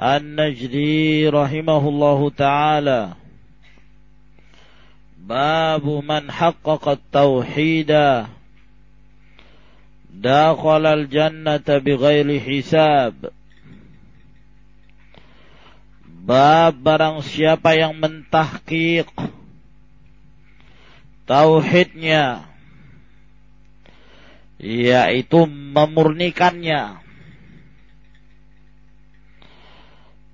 النجدي رحمه الله تعالى باب من حقق التوحيد دخل الجنة بغير حساب Bab barang siapa yang mentahqiq tauhidnya yaitu memurnikannya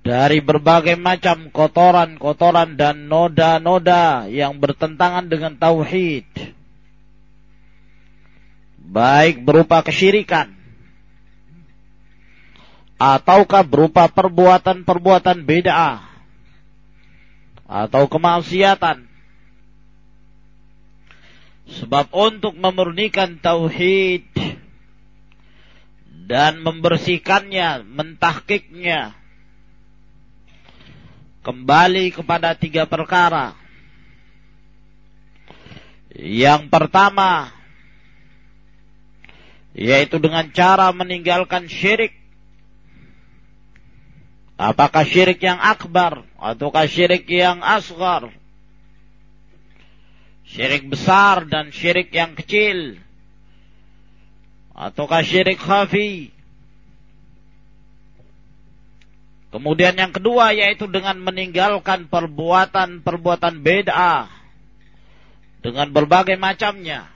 Dari berbagai macam kotoran-kotoran dan noda-noda yang bertentangan dengan tauhid. Baik berupa kesyirikan ataukah berupa perbuatan-perbuatan beda atau kemaksiatan. Sebab untuk memurnikan tauhid dan membersihkannya, mentahkiknya, kembali kepada tiga perkara. Yang pertama, yaitu dengan cara meninggalkan syirik. Apakah syirik yang akbar ataukah syirik yang asgar? Syirik besar dan syirik yang kecil. Ataukah syirik khafi? Kemudian yang kedua yaitu dengan meninggalkan perbuatan-perbuatan beda dengan berbagai macamnya.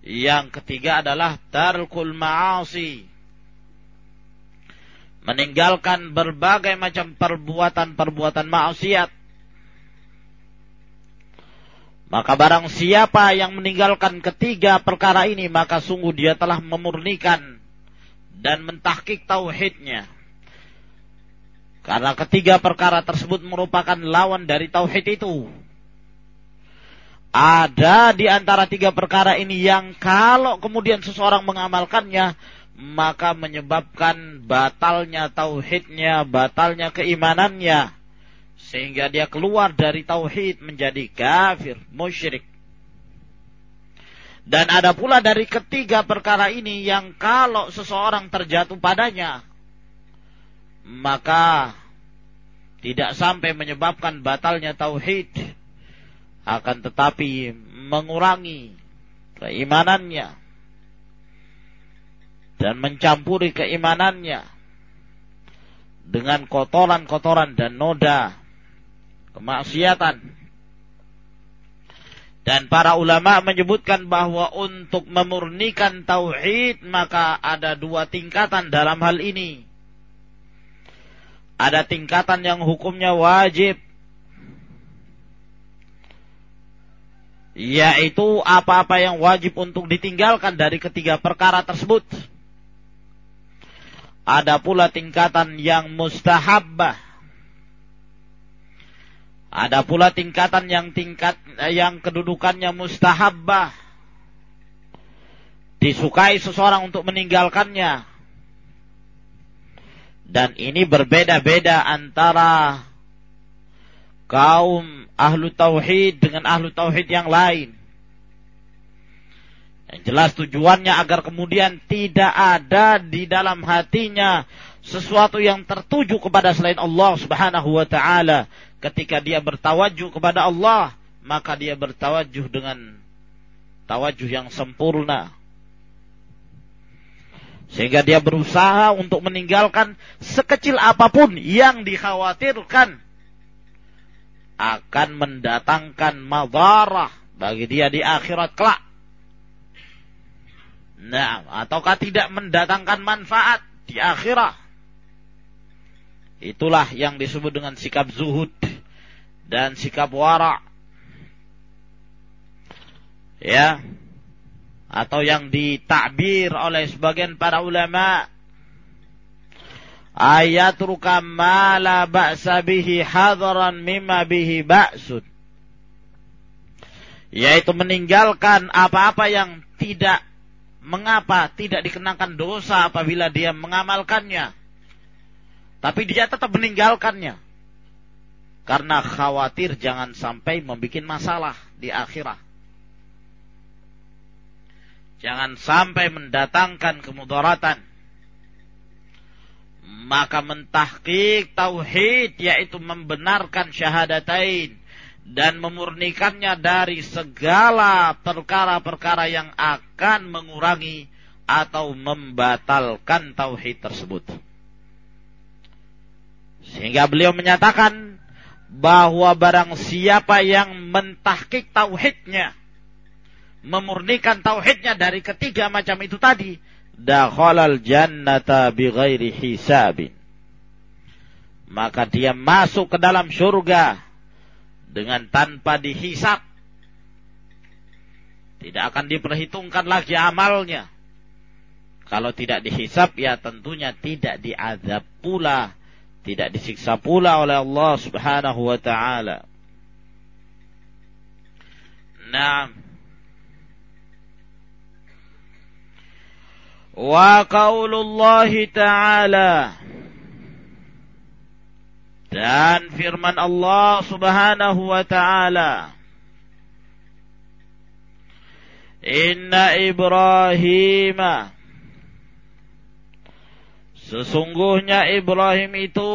Yang ketiga adalah tarkul ma'asi. Meninggalkan berbagai macam perbuatan-perbuatan maksiat. Maka barang siapa yang meninggalkan ketiga perkara ini maka sungguh dia telah memurnikan dan mentahkik tauhidnya karena ketiga perkara tersebut merupakan lawan dari tauhid itu. Ada di antara tiga perkara ini yang kalau kemudian seseorang mengamalkannya, maka menyebabkan batalnya tauhidnya, batalnya keimanannya. Sehingga dia keluar dari tauhid menjadi kafir, musyrik. Dan ada pula dari ketiga perkara ini yang kalau seseorang terjatuh padanya, maka tidak sampai menyebabkan batalnya tauhid akan tetapi mengurangi keimanannya dan mencampuri keimanannya dengan kotoran-kotoran dan noda kemaksiatan. Dan para ulama menyebutkan bahwa untuk memurnikan tauhid maka ada dua tingkatan dalam hal ini ada tingkatan yang hukumnya wajib yaitu apa-apa yang wajib untuk ditinggalkan dari ketiga perkara tersebut. Ada pula tingkatan yang mustahabbah. Ada pula tingkatan yang tingkat yang kedudukannya mustahabbah. Disukai seseorang untuk meninggalkannya dan ini berbeda-beda antara kaum ahlu tauhid dengan ahlu tauhid yang lain. Yang jelas tujuannya agar kemudian tidak ada di dalam hatinya sesuatu yang tertuju kepada selain Allah Subhanahu wa taala. Ketika dia bertawajuh kepada Allah, maka dia bertawajuh dengan tawajuh yang sempurna. Sehingga dia berusaha untuk meninggalkan sekecil apa pun yang dikhawatirkan akan mendatangkan madarah bagi dia di akhirat kelak. Nah, ataukah tidak mendatangkan manfaat di akhirat. Itulah yang disebut dengan sikap zuhud dan sikap wara. Ya, atau yang ditakbir oleh sebagian para ulama. Ayat ma la ba'sa bihi hadaran mimma bihi yaitu meninggalkan apa-apa yang tidak mengapa tidak dikenakan dosa apabila dia mengamalkannya. Tapi dia tetap meninggalkannya. Karena khawatir jangan sampai membuat masalah di akhirat Jangan sampai mendatangkan kemudaratan. Maka mentahkik tauhid yaitu membenarkan syahadatain dan memurnikannya dari segala perkara-perkara yang akan mengurangi atau membatalkan tauhid tersebut. Sehingga beliau menyatakan bahwa barang siapa yang mentahkik tauhidnya memurnikan tauhidnya dari ketiga macam itu tadi, dakhalal jannata bighairi hisabin. Maka dia masuk ke dalam surga dengan tanpa dihisap. Tidak akan diperhitungkan lagi amalnya. Kalau tidak dihisap ya tentunya tidak diazab pula, tidak disiksa pula oleh Allah Subhanahu wa taala. Nah, وقول الله تعالى dan firman Allah Subhanahu wa taala Inna Ibrahim Sesungguhnya Ibrahim itu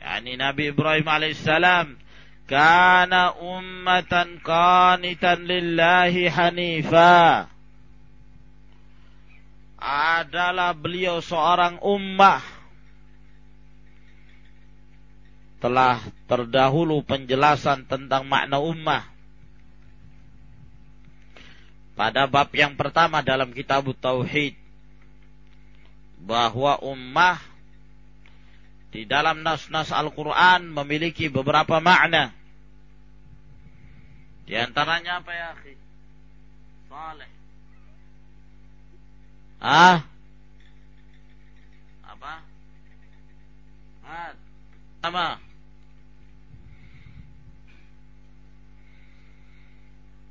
yakni Nabi Ibrahim alaihissalam kana ummatan qanitan lillahi hanifa adalah beliau seorang ummah telah terdahulu penjelasan tentang makna ummah pada bab yang pertama dalam kitab tauhid bahwa ummah di dalam nas-nas Al-Quran memiliki beberapa makna. Di antaranya apa ya, akhi? Saleh. Ah? Apa? Ah, sama.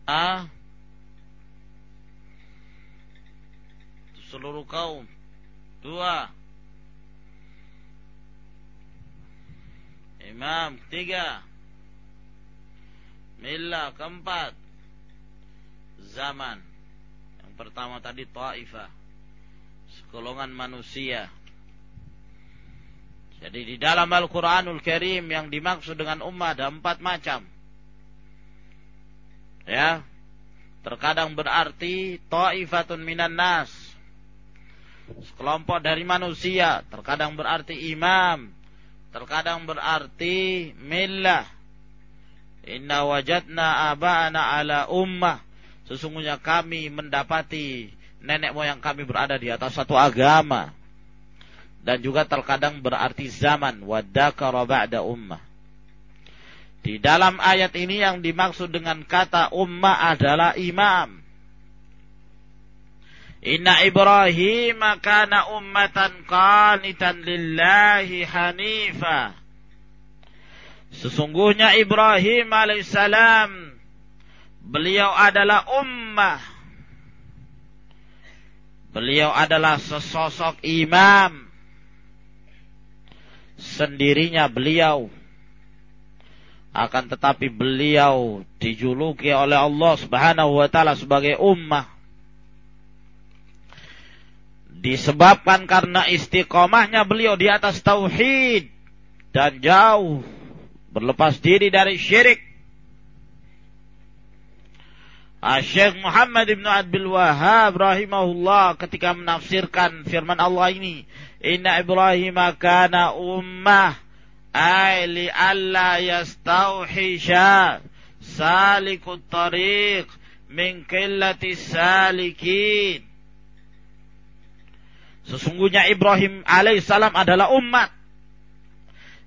Ah? Seluruh kaum. Dua. Imam tiga. Mila keempat. Zaman. Yang pertama tadi Taifah golongan manusia. Jadi di dalam Al-Quranul Karim yang dimaksud dengan ummah ada empat macam. Ya. Terkadang berarti ta'ifatun minan nas. Sekelompok dari manusia. Terkadang berarti imam. Terkadang berarti millah. Inna wajadna aba'ana ala ummah. Sesungguhnya kami mendapati nenek moyang kami berada di atas satu agama dan juga terkadang berarti zaman wadakara ba'da ummah. Di dalam ayat ini yang dimaksud dengan kata ummah adalah imam. Inna Ibrahim kana ummatan qanitan lillahi hanifa. Sesungguhnya Ibrahim alaihissalam beliau adalah ummah Beliau adalah sesosok imam. Sendirinya beliau. Akan tetapi beliau dijuluki oleh Allah subhanahu wa ta'ala sebagai ummah. Disebabkan karena istiqomahnya beliau di atas tauhid. Dan jauh berlepas diri dari syirik. Syekh Muhammad ibn Abdul Wahab rahimahullah ketika menafsirkan firman Allah ini, Inna Ibrahim kana ummah ay li alla yastauhisha salikut tariq min qillati salikin. Sesungguhnya Ibrahim alaihissalam adalah umat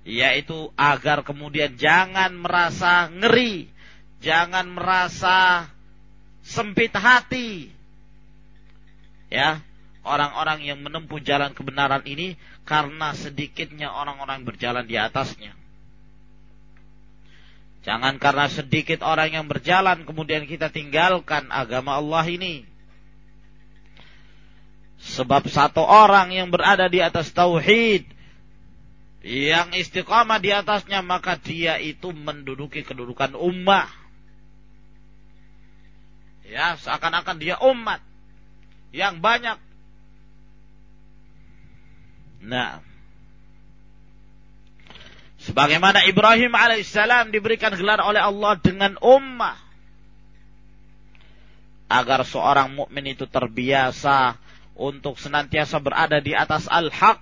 yaitu agar kemudian jangan merasa ngeri, jangan merasa sempit hati. Ya, orang-orang yang menempuh jalan kebenaran ini karena sedikitnya orang-orang berjalan di atasnya. Jangan karena sedikit orang yang berjalan kemudian kita tinggalkan agama Allah ini. Sebab satu orang yang berada di atas tauhid yang istiqamah di atasnya maka dia itu menduduki kedudukan ummah Ya, seakan-akan dia umat yang banyak. Nah, sebagaimana Ibrahim alaihissalam diberikan gelar oleh Allah dengan ummah agar seorang mukmin itu terbiasa untuk senantiasa berada di atas al-haq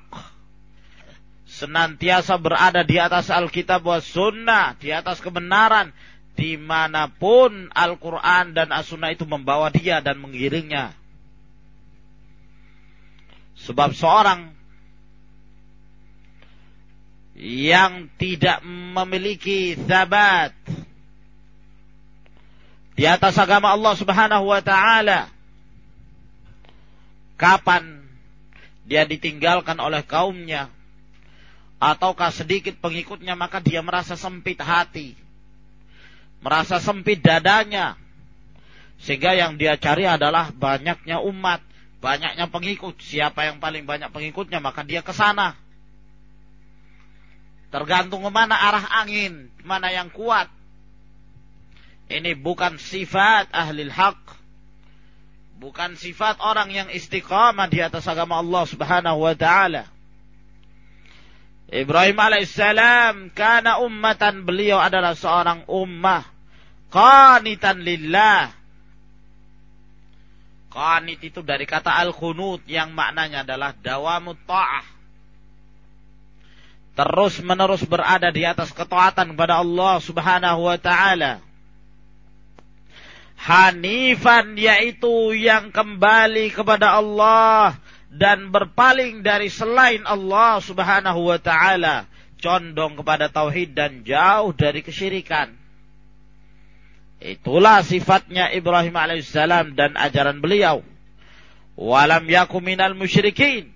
senantiasa berada di atas Alkitab wa sunnah, di atas kebenaran, di mana pun Al-Quran dan As-Sunnah itu membawa dia dan mengiringnya. Sebab seorang yang tidak memiliki sabat di atas agama Allah Subhanahu wa taala kapan dia ditinggalkan oleh kaumnya ataukah sedikit pengikutnya maka dia merasa sempit hati merasa sempit dadanya sehingga yang dia cari adalah banyaknya umat, banyaknya pengikut. Siapa yang paling banyak pengikutnya maka dia ke sana. Tergantung ke mana arah angin, mana yang kuat. Ini bukan sifat ahli hak. Bukan sifat orang yang istiqamah di atas agama Allah subhanahu wa ta'ala. Ibrahim alaihissalam karena ummatan beliau adalah seorang ummah qanitan lillah. Qanit itu dari kata al-khunut yang maknanya adalah dawamut ta'ah. Terus menerus berada di atas ketaatan kepada Allah Subhanahu wa taala. Hanifan yaitu yang kembali kepada Allah dan berpaling dari selain Allah Subhanahu wa taala, condong kepada tauhid dan jauh dari kesyirikan. Itulah sifatnya Ibrahim alaihissalam dan ajaran beliau. Walam yakum minal musyrikin.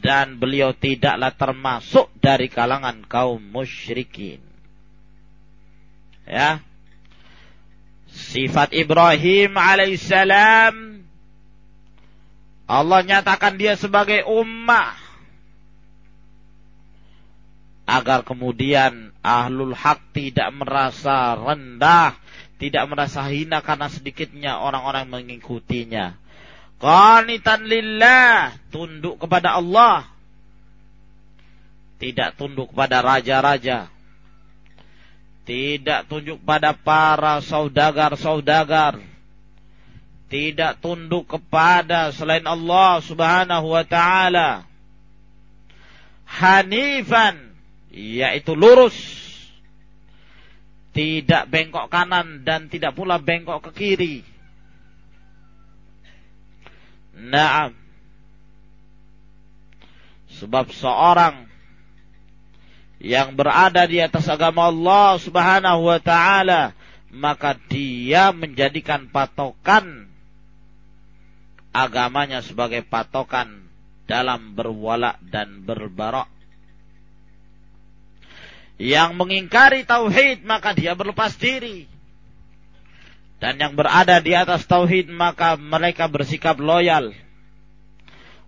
Dan beliau tidaklah termasuk dari kalangan kaum musyrikin. Ya. Sifat Ibrahim alaihissalam Allah nyatakan dia sebagai ummah agar kemudian ahlul hak tidak merasa rendah, tidak merasa hina karena sedikitnya orang-orang mengikutinya. Qanitan lillah, tunduk kepada Allah. Tidak tunduk kepada raja-raja. Tidak tunduk pada para saudagar-saudagar tidak tunduk kepada selain Allah Subhanahu wa taala. Hanifan yaitu lurus. Tidak bengkok kanan dan tidak pula bengkok ke kiri. Naam. Sebab seorang yang berada di atas agama Allah Subhanahu wa taala maka dia menjadikan patokan agamanya sebagai patokan dalam berwala dan berbarok. Yang mengingkari tauhid maka dia berlepas diri. Dan yang berada di atas tauhid maka mereka bersikap loyal.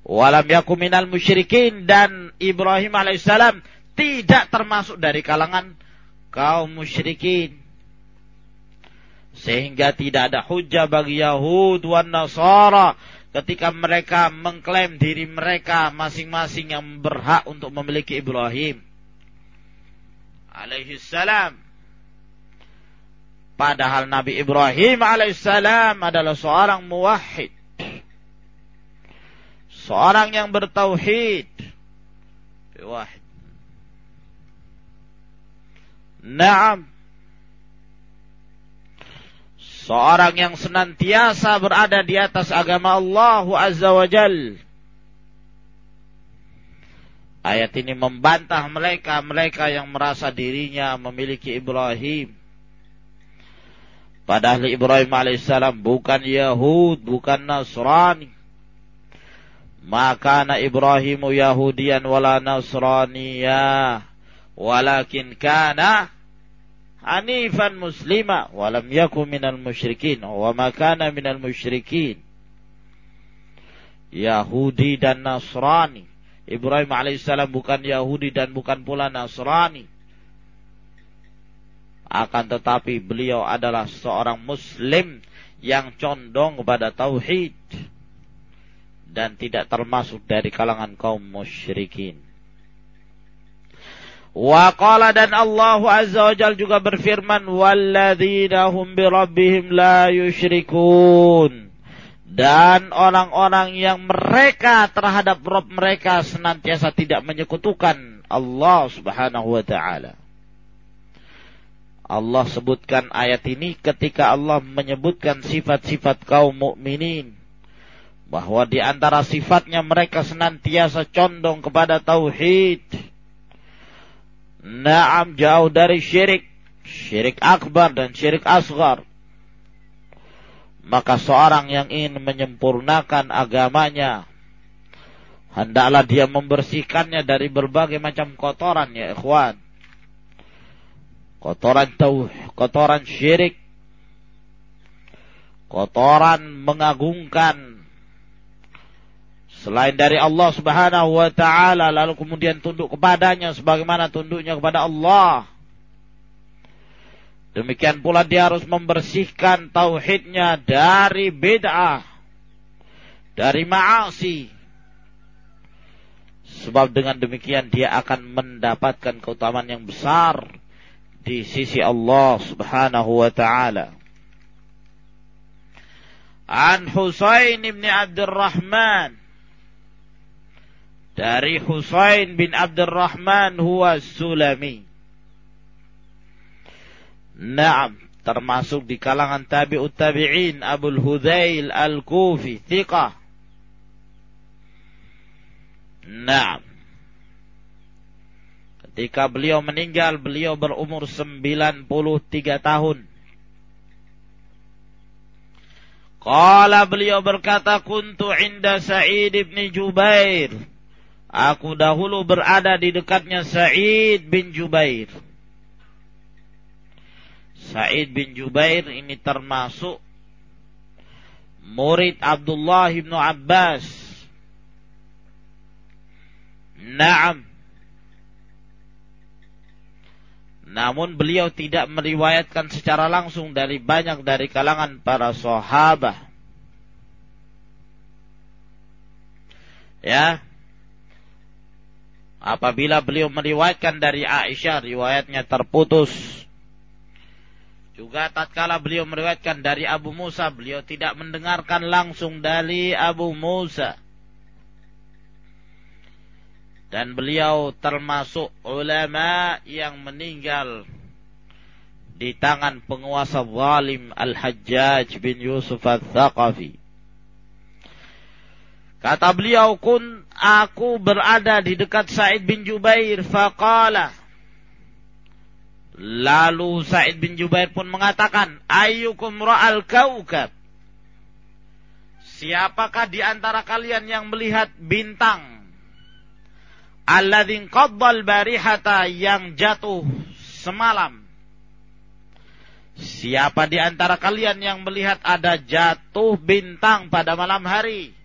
Walam yakum minal musyrikin dan Ibrahim alaihissalam tidak termasuk dari kalangan kaum musyrikin. Sehingga tidak ada hujah bagi Yahud wan Nasara ketika mereka mengklaim diri mereka masing-masing yang berhak untuk memiliki Ibrahim alaihi salam Padahal Nabi Ibrahim alaihissalam adalah seorang muwahhid. Seorang yang bertauhid. Wahid. Naam. Seorang yang senantiasa berada di atas agama Allah Azza wa Jal. Ayat ini membantah mereka-mereka yang merasa dirinya memiliki Ibrahim. Padahal Ibrahim alaihissalam bukan Yahud, bukan Nasrani. Maka na Ibrahimu Yahudian wala Nasraniyah. Walakin kana hanifan muslima walam yaku minal musyrikin wa makana minal musyrikin. Yahudi dan Nasrani. Ibrahim alaihissalam bukan Yahudi dan bukan pula Nasrani. Akan tetapi beliau adalah seorang muslim yang condong kepada tauhid. Dan tidak termasuk dari kalangan kaum musyrikin Wa qala dan Allah Azza wa Jal juga berfirman walladzina hum bi rabbihim la yusyrikun dan orang-orang yang mereka terhadap Rabb mereka senantiasa tidak menyekutukan Allah Subhanahu wa taala. Allah sebutkan ayat ini ketika Allah menyebutkan sifat-sifat kaum mukminin bahwa di antara sifatnya mereka senantiasa condong kepada tauhid Naam jauh dari syirik. Syirik akbar dan syirik asgar. Maka seorang yang ingin menyempurnakan agamanya. Hendaklah dia membersihkannya dari berbagai macam kotoran ya ikhwan. Kotoran tauh, kotoran syirik. Kotoran mengagungkan selain dari Allah Subhanahu wa taala lalu kemudian tunduk kepadanya sebagaimana tunduknya kepada Allah. Demikian pula dia harus membersihkan tauhidnya dari bid'ah, dari ma'asi. Sebab dengan demikian dia akan mendapatkan keutamaan yang besar di sisi Allah Subhanahu wa taala. An Husain bin Abdurrahman dari Husain bin Abdurrahman huwa Sulami. Naam, termasuk di kalangan tabi'ut tabi'in Abul Hudzail Al-Kufi, thiqah. Naam. Ketika beliau meninggal, beliau berumur 93 tahun. Qala beliau berkata, Kuntu inda Sa'id ibn Jubair. Aku dahulu berada di dekatnya Sa'id bin Jubair. Sa'id bin Jubair ini termasuk murid Abdullah bin Abbas. Naam. Namun beliau tidak meriwayatkan secara langsung dari banyak dari kalangan para sahabat. Ya, apabila beliau meriwayatkan dari Aisyah riwayatnya terputus. Juga tatkala beliau meriwayatkan dari Abu Musa beliau tidak mendengarkan langsung dari Abu Musa. Dan beliau termasuk ulama yang meninggal di tangan penguasa zalim Al-Hajjaj bin Yusuf Al-Thaqafi Kata beliau, kun aku berada di dekat Sa'id bin Jubair, faqala. Lalu Sa'id bin Jubair pun mengatakan, ayyukum ra'al kaukab. Siapakah di antara kalian yang melihat bintang? Alladzin qaddal barihata yang jatuh semalam. Siapa di antara kalian yang melihat ada jatuh bintang pada malam hari?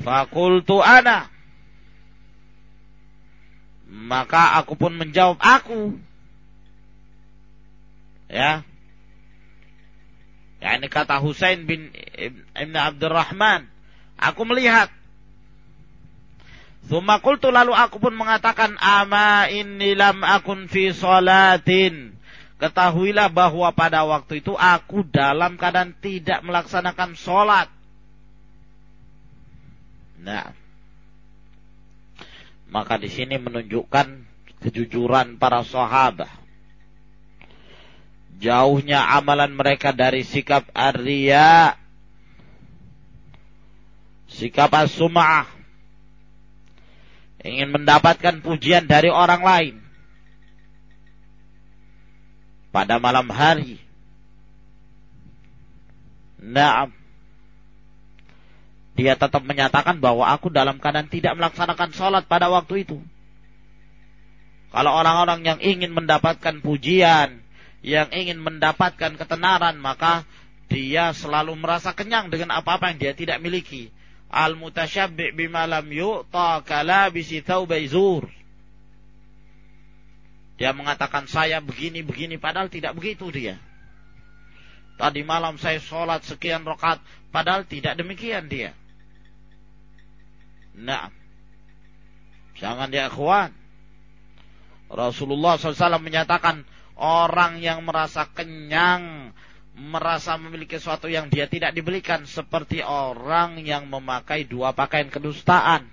Fakultu ana. Maka aku pun menjawab aku. Ya. Ya ini kata Husain bin Ibn Abdurrahman. Aku melihat. Thumma lalu aku pun mengatakan ama inni lam akun fi salatin. Ketahuilah bahwa pada waktu itu aku dalam keadaan tidak melaksanakan sholat. Nah, maka di sini menunjukkan kejujuran para sahabat. Jauhnya amalan mereka dari sikap arya, sikap as-sum'ah, ingin mendapatkan pujian dari orang lain pada malam hari. Nah, dia tetap menyatakan bahwa aku dalam keadaan tidak melaksanakan sholat pada waktu itu. Kalau orang-orang yang ingin mendapatkan pujian, yang ingin mendapatkan ketenaran, maka dia selalu merasa kenyang dengan apa-apa yang dia tidak miliki. Al-mutasyabbi' bima lam yu'ta kalabisi thawbai zur. Dia mengatakan saya begini begini padahal tidak begitu dia. Tadi malam saya sholat sekian rakaat padahal tidak demikian dia. Nah, jangan dia kawan. Rasulullah SAW menyatakan orang yang merasa kenyang, merasa memiliki sesuatu yang dia tidak dibelikan seperti orang yang memakai dua pakaian kedustaan.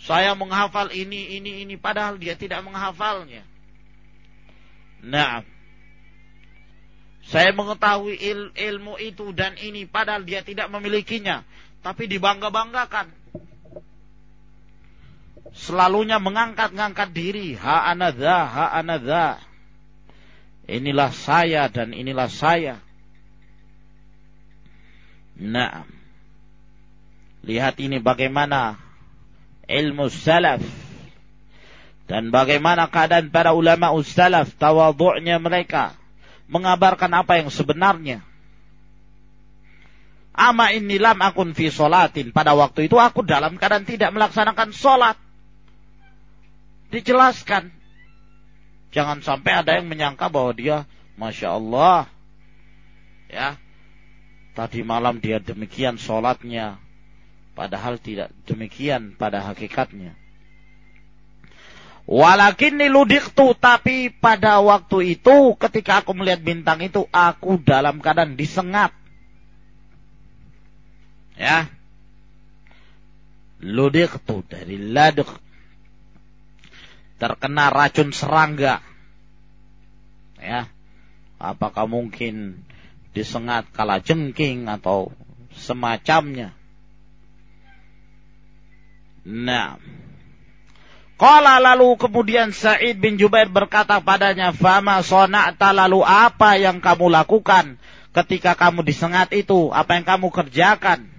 Saya menghafal ini, ini, ini, padahal dia tidak menghafalnya. Nah, saya mengetahui il, ilmu itu dan ini, padahal dia tidak memilikinya, tapi dibangga-banggakan. Selalunya mengangkat-ngangkat diri, ha anadha, ha anadha. Inilah saya dan inilah saya. Nah, lihat ini bagaimana ilmu salaf dan bagaimana keadaan para ulama salaf tawadhu'nya mereka mengabarkan apa yang sebenarnya Ama ini lam akun fi solatin. Pada waktu itu aku dalam keadaan tidak melaksanakan solat. Dijelaskan. Jangan sampai ada yang menyangka bahwa dia, Masya Allah. Ya. Tadi malam dia demikian solatnya. Padahal tidak demikian pada hakikatnya. Walakin niludiktu, tapi pada waktu itu ketika aku melihat bintang itu, aku dalam keadaan disengat. Ya. Ludiktu dari laduk. Terkena racun serangga. Ya. Apakah mungkin disengat kala jengking atau semacamnya. Nah. Kala lalu kemudian Sa'id bin Jubair berkata padanya, Fama sona'ta lalu apa yang kamu lakukan ketika kamu disengat itu? Apa yang kamu kerjakan?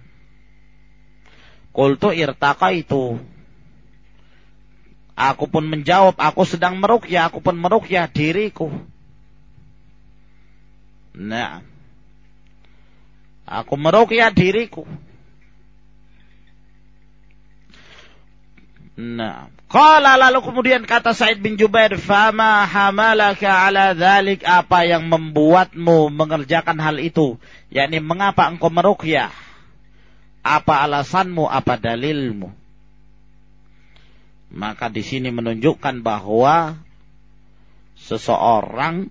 Kultu irtaka itu. Aku pun menjawab, aku sedang merukyah, aku pun merukyah diriku. Nah. Aku merukyah diriku. Nah, Qala lalu kemudian kata Said bin Jubair, "Fama hamalaka ala dhalik apa yang membuatmu mengerjakan hal itu? yakni mengapa engkau meruqyah? Apa alasanmu, apa dalilmu?" Maka di sini menunjukkan bahwa seseorang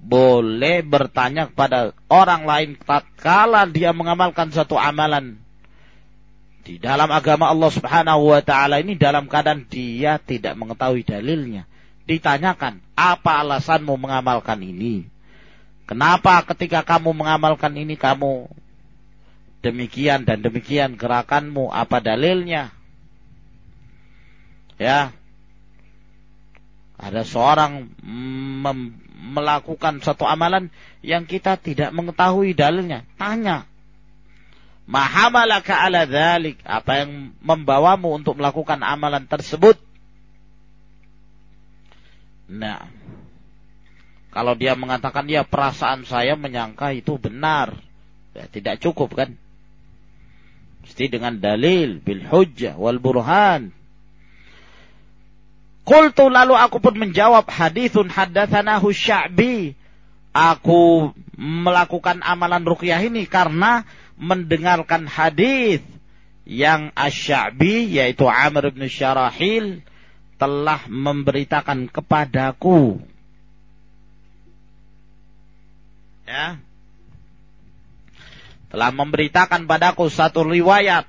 boleh bertanya kepada orang lain tatkala dia mengamalkan satu amalan di dalam agama Allah Subhanahu wa taala ini dalam keadaan dia tidak mengetahui dalilnya. Ditanyakan, "Apa alasanmu mengamalkan ini?" Kenapa ketika kamu mengamalkan ini kamu demikian dan demikian gerakanmu? Apa dalilnya? Ya. Ada seorang melakukan satu amalan yang kita tidak mengetahui dalilnya. Tanya, Mahamalaka ala dhalik. Apa yang membawamu untuk melakukan amalan tersebut? Nah. Kalau dia mengatakan ya perasaan saya menyangka itu benar. Ya, tidak cukup kan? Mesti dengan dalil, bil hujjah, wal burhan. Qultu lalu aku pun menjawab hadithun haddathanahu sya'bi. Aku melakukan amalan ruqyah ini karena mendengarkan hadis yang Asy-Sya'bi yaitu Amr bin Syarahil telah memberitakan kepadaku ya telah memberitakan padaku satu riwayat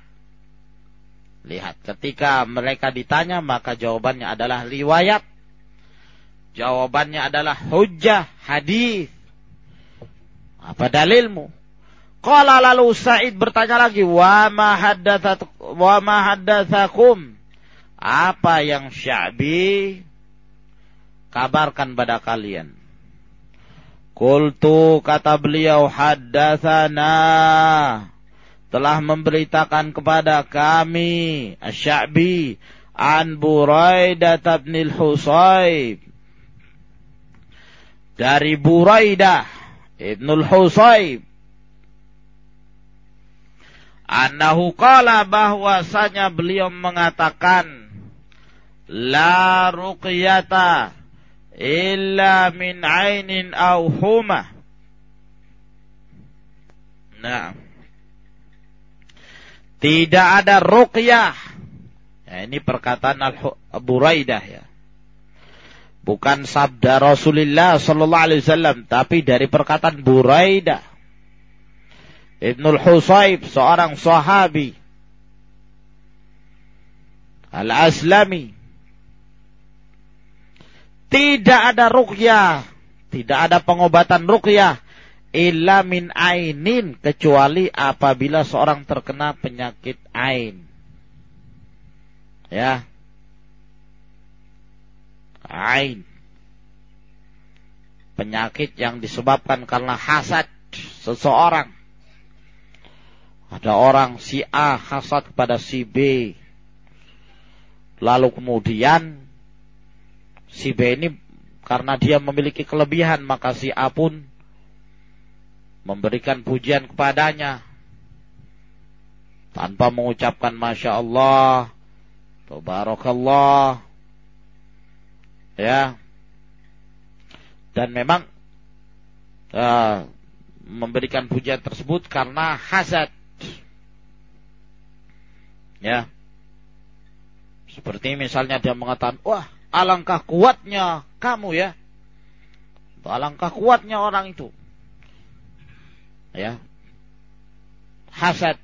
lihat ketika mereka ditanya maka jawabannya adalah riwayat jawabannya adalah hujjah hadis apa dalilmu Qala lalu Sa'id bertanya lagi, "Wa ma haddatsakum?" Apa yang Sya'bi kabarkan pada kalian? Kultu kata beliau haddatsana. Telah memberitakan kepada kami Asy-Sya'bi an Buraidah bin Husayb. Dari Buraidah Ibnul Husayb. Anahu kala bahwasanya beliau mengatakan la ruqyata illa min ainin au huma. Nah. Tidak ada ruqyah. Ya, ini perkataan Abu Raidah ya. Bukan sabda Rasulullah sallallahu alaihi wasallam, tapi dari perkataan Buraidah Ibnul Husayb seorang sahabi Al-Aslami tidak ada ruqyah. Tidak ada pengobatan ruqyah. Illa min ainin kecuali apabila seorang terkena penyakit ain. Ya. Ain. Penyakit yang disebabkan karena hasad seseorang. Ada orang si A hasad kepada si B. Lalu kemudian si B ini karena dia memiliki kelebihan maka si A pun memberikan pujian kepadanya tanpa mengucapkan masya Allah, tabarakallah, ya. Dan memang uh, memberikan pujian tersebut karena hasad Ya. Seperti misalnya dia mengatakan, wah alangkah kuatnya kamu ya. Alangkah kuatnya orang itu. Ya. Hasad.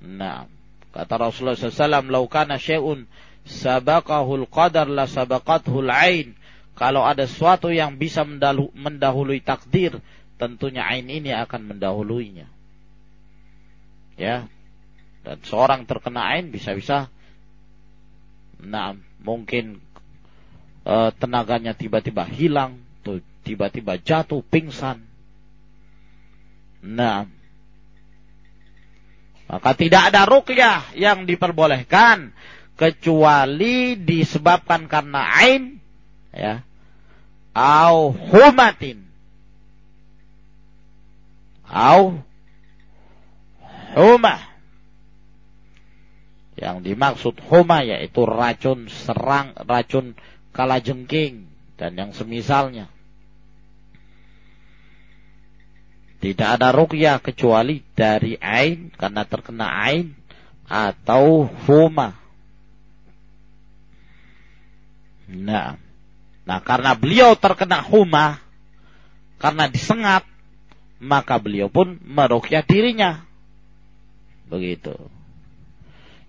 Nah, kata Rasulullah SAW, laukana syai'un sabakahul qadar la sabaqathul ain. Kalau ada sesuatu yang bisa mendahului takdir, tentunya ain ini akan mendahuluinya. Ya, dan seorang terkena ain bisa-bisa nah mungkin e, tenaganya tiba-tiba hilang tiba-tiba jatuh pingsan. Nah maka tidak ada ruqyah yang diperbolehkan kecuali disebabkan karena ain ya au humatin. Au humah yang dimaksud homa yaitu racun serang, racun kalajengking dan yang semisalnya. Tidak ada rukyah kecuali dari ain karena terkena ain atau homa. Nah, nah karena beliau terkena huma karena disengat maka beliau pun merukyah dirinya. Begitu.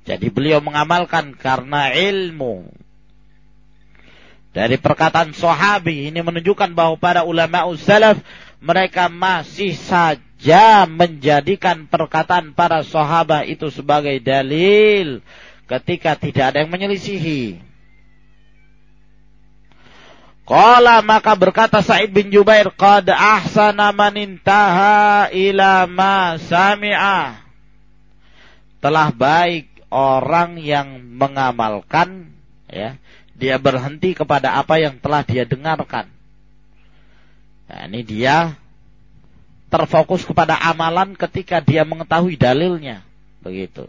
Jadi beliau mengamalkan karena ilmu. Dari perkataan sahabi ini menunjukkan bahwa para ulama salaf mereka masih saja menjadikan perkataan para sahabat itu sebagai dalil ketika tidak ada yang menyelisihi. Qala maka berkata Sa'id bin Jubair qad ahsana man intaha ila ma sami'ah. Telah baik orang yang mengamalkan ya dia berhenti kepada apa yang telah dia dengarkan. Nah, ini dia terfokus kepada amalan ketika dia mengetahui dalilnya. Begitu.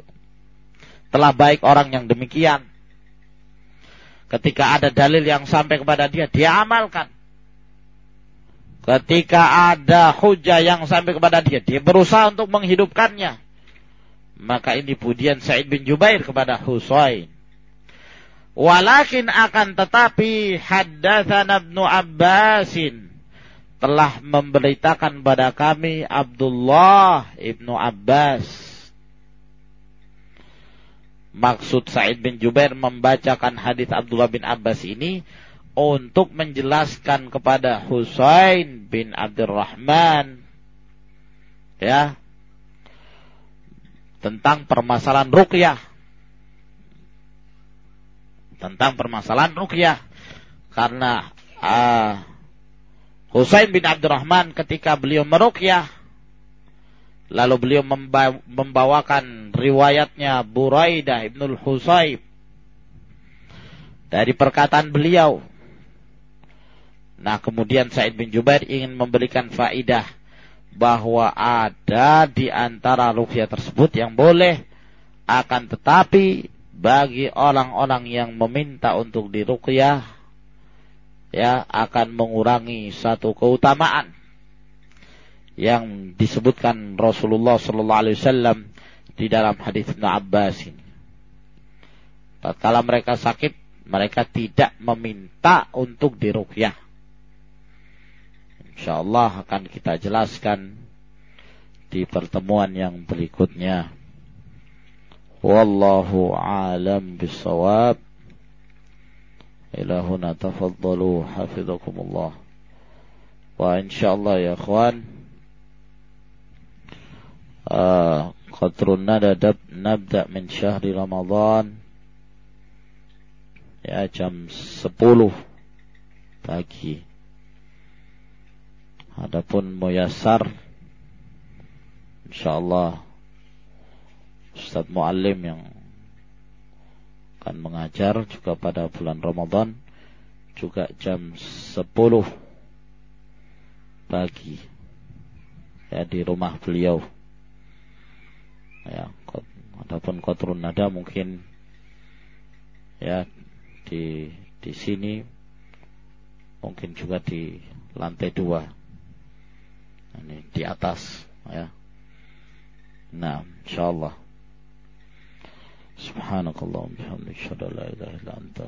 Telah baik orang yang demikian. Ketika ada dalil yang sampai kepada dia dia amalkan. Ketika ada hujah yang sampai kepada dia dia berusaha untuk menghidupkannya Maka ini pujian Sa'id bin Jubair kepada Husain. Walakin akan tetapi haddatsana Ibnu Abbasin telah memberitakan pada kami Abdullah Ibnu Abbas. Maksud Sa'id bin Jubair membacakan hadis Abdullah bin Abbas ini untuk menjelaskan kepada Husain bin Abdurrahman ya tentang permasalahan ruqyah. Tentang permasalahan ruqyah. Karena uh, Husain bin Abdurrahman ketika beliau meruqyah lalu beliau membawakan riwayatnya Buraidah Ibnul Husayb dari perkataan beliau. Nah kemudian Said bin Jubair ingin memberikan faidah bahwa ada di antara rukyah tersebut yang boleh akan tetapi bagi orang-orang yang meminta untuk diruqyah ya akan mengurangi satu keutamaan yang disebutkan Rasulullah sallallahu alaihi wasallam di dalam hadis Ibnu Abbas ini. Tatkala mereka sakit, mereka tidak meminta untuk diruqyah insyaallah akan kita jelaskan di pertemuan yang berikutnya. Wallahu alam bisawab. Ila huna tafaddalu hafizakumullah. Wa insyaallah ya ikhwan uh, qatrun nada nabda min syahri Ramadan ya jam 10 pagi Adapun Muyasar insyaallah Ustaz Muallim yang akan mengajar juga pada bulan Ramadan juga jam 10 pagi ya di rumah beliau. Ya adapun kotrun nada mungkin ya di di sini mungkin juga di lantai dua ini di atas ya. Nah, insyaallah. Subhanakallahumma bihamdika la ilaha illa anta